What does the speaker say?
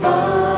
far.